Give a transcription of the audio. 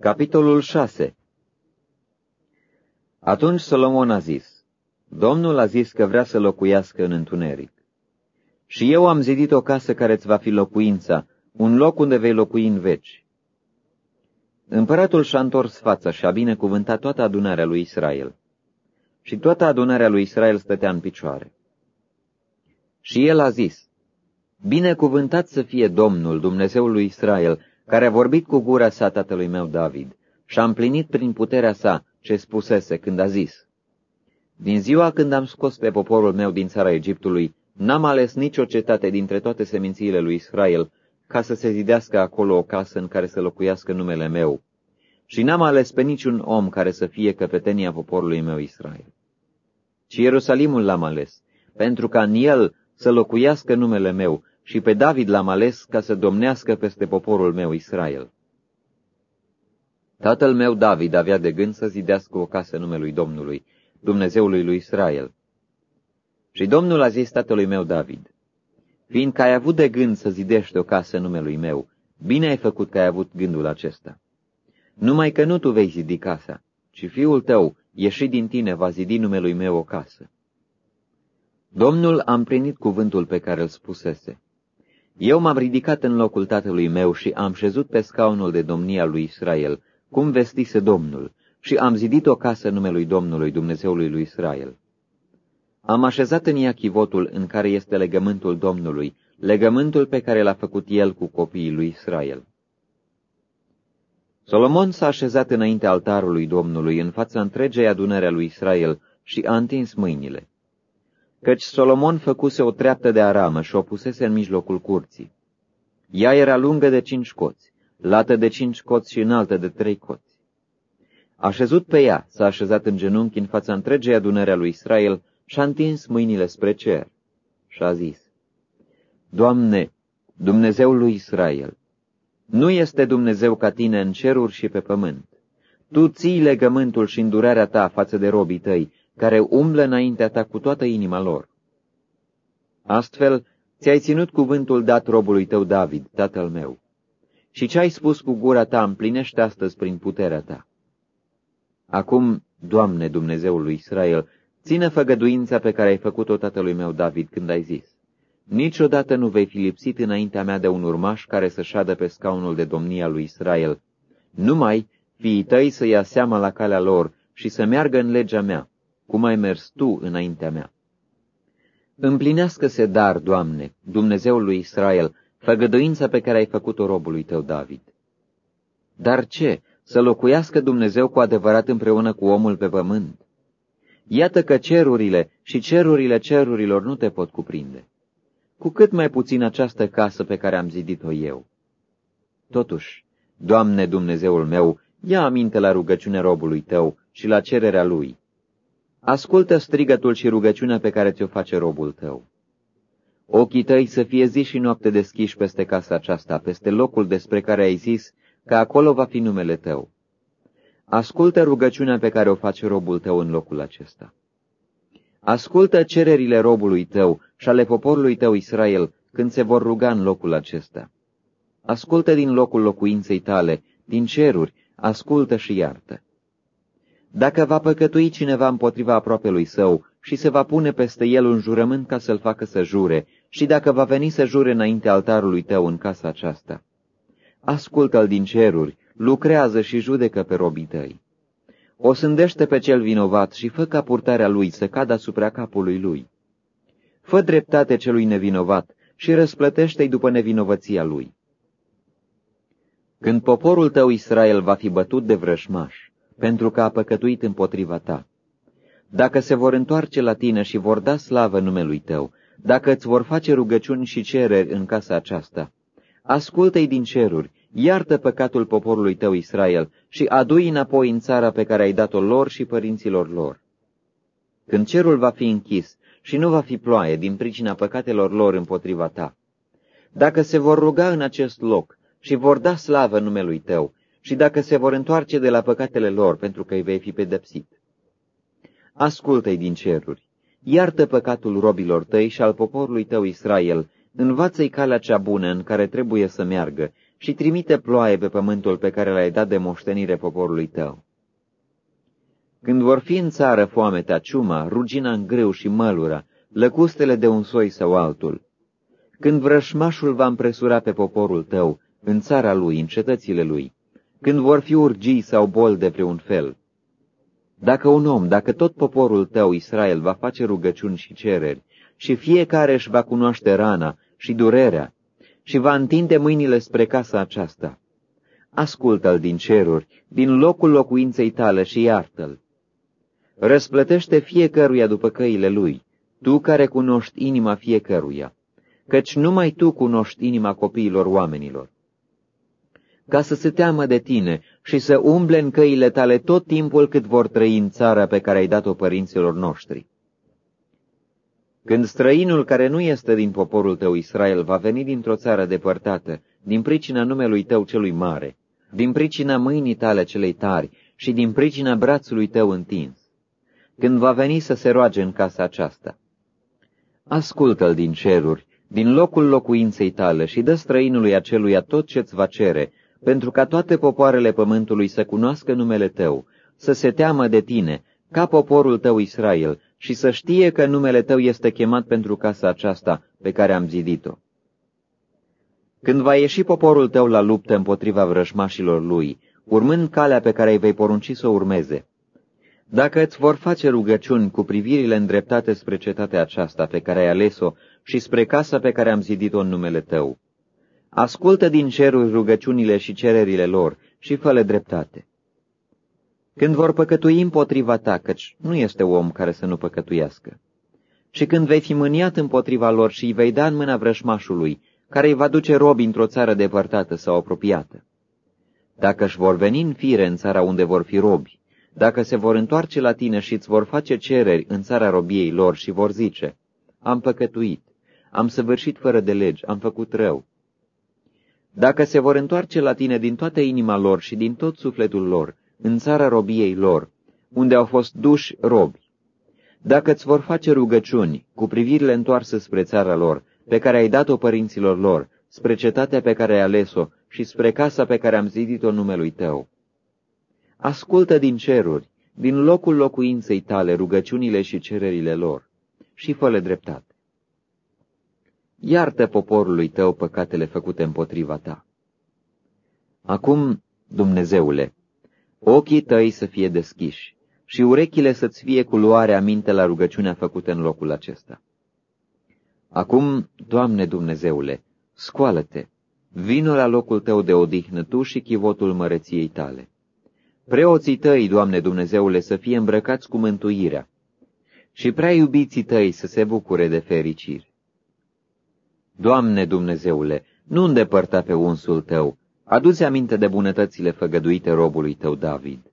Capitolul 6 Atunci Solomon a zis, Domnul a zis că vrea să locuiască în întuneric. Și eu am zidit o casă care îți va fi locuința, un loc unde vei locui în veci. Împăratul și-a întors fața și a binecuvântat toată adunarea lui Israel. Și toată adunarea lui Israel stătea în picioare. Și el a zis, Binecuvântat să fie Domnul, Dumnezeul lui Israel, care a vorbit cu gura sa tatălui meu David și a împlinit prin puterea sa ce spusese când a zis, Din ziua când am scos pe poporul meu din țara Egiptului, n-am ales nicio cetate dintre toate semințiile lui Israel ca să se zidească acolo o casă în care să locuiască numele meu, și n-am ales pe niciun om care să fie căpetenia poporului meu Israel. Ci Ierusalimul l-am ales, pentru ca în el să locuiască numele meu și pe David l-am ales ca să domnească peste poporul meu Israel. Tatăl meu David avea de gând să zidească o casă numelui Domnului, Dumnezeului lui Israel. Și Domnul a zis tatălui meu David, fiindcă ai avut de gând să zidești o casă numelui meu, bine ai făcut că ai avut gândul acesta. Numai că nu tu vei zidi casa, ci fiul tău, ieșit din tine, va zidi numelui meu o casă. Domnul a împlinit cuvântul pe care îl spusese. Eu m-am ridicat în locul tatălui meu și am șezut pe scaunul de domnia lui Israel, cum vestise Domnul, și am zidit o casă numelui Domnului, Dumnezeului lui Israel. Am așezat în ea chivotul în care este legământul Domnului, legământul pe care l-a făcut el cu copiii lui Israel. Solomon s-a așezat înainte altarului Domnului, în fața întregei adunări a lui Israel, și a întins mâinile căci Solomon făcuse o treaptă de aramă și o pusese în mijlocul curții. Ea era lungă de cinci coți, lată de cinci coți și înaltă de trei coți. Așezut pe ea, s-a așezat în genunchi în fața întregei adunări a lui Israel și a întins mâinile spre cer și a zis, Doamne, Dumnezeul lui Israel, nu este Dumnezeu ca tine în ceruri și pe pământ. Tu ții legământul și îndurarea ta față de robii tăi care umblă înaintea ta cu toată inima lor. Astfel, ți-ai ținut cuvântul dat robului tău David, tatăl meu, și ce ai spus cu gura ta împlinește astăzi prin puterea ta. Acum, Doamne Dumnezeul lui Israel, ține făgăduința pe care ai făcut-o tatălui meu David când ai zis, Niciodată nu vei fi lipsit înaintea mea de un urmaș care să șadă pe scaunul de domnia lui Israel, numai fiii tăi să ia seama la calea lor și să meargă în legea mea, cum ai mers tu înaintea mea. Împlinească-se dar, Doamne, Dumnezeul lui Israel, făgăduința pe care ai făcut-o robului tău, David. Dar ce? Să locuiască Dumnezeu cu adevărat împreună cu omul pe pământ? Iată că cerurile și cerurile cerurilor nu te pot cuprinde. Cu cât mai puțin această casă pe care am zidit-o eu. Totuși, Doamne Dumnezeul meu, ia aminte la rugăciunea robului tău și la cererea lui Ascultă strigătul și rugăciunea pe care ți-o face robul tău. Ochii tăi să fie zi și noapte deschiși peste casa aceasta, peste locul despre care ai zis că acolo va fi numele tău. Ascultă rugăciunea pe care o face robul tău în locul acesta. Ascultă cererile robului tău și ale poporului tău Israel când se vor ruga în locul acesta. Ascultă din locul locuinței tale, din ceruri, ascultă și iartă. Dacă va păcătui cineva împotriva aproapelui său și se va pune peste el un jurământ ca să-l facă să jure, și dacă va veni să jure înainte altarului tău în casa aceasta, ascultă-l din ceruri, lucrează și judecă pe robii tăi. O sândește pe cel vinovat și fă ca purtarea lui să cadă asupra capului lui. Fă dreptate celui nevinovat și răsplătește-i după nevinovăția lui. Când poporul tău Israel va fi bătut de vrășmași, pentru că a păcătuit împotriva ta. Dacă se vor întoarce la tine și vor da slavă numelui tău, dacă îți vor face rugăciuni și cereri în casa aceasta, ascultă-i din ceruri, iartă păcatul poporului tău Israel și adu-i înapoi în țara pe care ai dat-o lor și părinților lor. Când cerul va fi închis și nu va fi ploaie din pricina păcatelor lor împotriva ta, dacă se vor ruga în acest loc și vor da slavă numelui tău și dacă se vor întoarce de la păcatele lor pentru că îi vei fi pedepsit. Ascultă-i din ceruri, iartă păcatul robilor tăi și al poporului tău Israel, învață-i calea cea bună în care trebuie să meargă și trimite ploaie pe pământul pe care l-ai dat de moștenire poporului tău. Când vor fi în țară foametea, ciuma, rugina în greu și mălura, lăcustele de un soi sau altul, când vrășmașul va împresura pe poporul tău, în țara lui, în cetățile lui, când vor fi urgii sau bol de vreun fel, dacă un om, dacă tot poporul tău, Israel, va face rugăciuni și cereri, și fiecare își va cunoaște rana și durerea, și va întinde mâinile spre casa aceasta, ascultă-l din ceruri, din locul locuinței tale și iartă-l. Răsplătește fiecăruia după căile lui, tu care cunoști inima fiecăruia, căci numai tu cunoști inima copiilor oamenilor ca să se teamă de tine și să umble în căile tale tot timpul cât vor trăi în țara pe care ai dat-o părinților noștri. Când străinul care nu este din poporul tău Israel va veni dintr-o țară depărtată, din pricina numelui tău celui mare, din pricina mâinii tale celei tari și din pricina brațului tău întins, când va veni să se roage în casa aceasta. Ascultă-l din ceruri, din locul locuinței tale și dă străinului aceluia tot ce-ți va cere, pentru ca toate popoarele pământului să cunoască numele tău, să se teamă de tine, ca poporul tău Israel, și să știe că numele tău este chemat pentru casa aceasta pe care am zidit-o. Când va ieși poporul tău la luptă împotriva vrășmașilor lui, urmând calea pe care îi vei porunci să o urmeze, dacă îți vor face rugăciuni cu privirile îndreptate spre cetatea aceasta pe care ai ales-o și spre casa pe care am zidit-o în numele tău, Ascultă din ceruri rugăciunile și cererile lor și fă dreptate. Când vor păcătui împotriva ta, căci nu este om care să nu păcătuiască, și când vei fi mâniat împotriva lor și îi vei da în mâna vrășmașului, care îi va duce robi într-o țară depărtată sau apropiată. Dacă își vor veni în fire în țara unde vor fi robi, dacă se vor întoarce la tine și îți vor face cereri în țara robiei lor și vor zice, am păcătuit, am săvârșit fără de legi, am făcut rău, dacă se vor întoarce la tine din toată inima lor și din tot sufletul lor, în țara robiei lor, unde au fost duși robi, dacă îți vor face rugăciuni cu privirile întoarse spre țara lor, pe care ai dat-o părinților lor, spre cetatea pe care ai ales-o și spre casa pe care am zidit-o numelui tău. Ascultă din ceruri, din locul locuinței tale, rugăciunile și cererile lor și fă dreptate iartă poporului tău păcatele făcute împotriva ta. Acum, Dumnezeule, ochii tăi să fie deschiși și urechile să-ți fie cu luare aminte la rugăciunea făcută în locul acesta. Acum, Doamne Dumnezeule, scoală-te, vină la locul tău de odihnă tu și chivotul măreției tale. Preoții tăi, Doamne Dumnezeule, să fie îmbrăcați cu mântuirea și prea iubiții tăi să se bucure de fericiri. Doamne Dumnezeule, nu îndepărta pe unsul tău, adu-ți aminte de bunătățile făgăduite robului tău David.